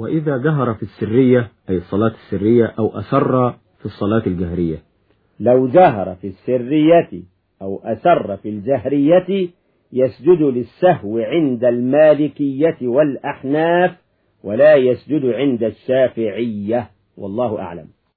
وإذا جهر في السرية أي الصلاة السرية أو أسر في الصلاة الجهرية. لو جهر في السرية أو أسر في الجهرية يسجد للسهو عند المالكية والأحناف ولا يسجد عند الشافعية. والله أعلم.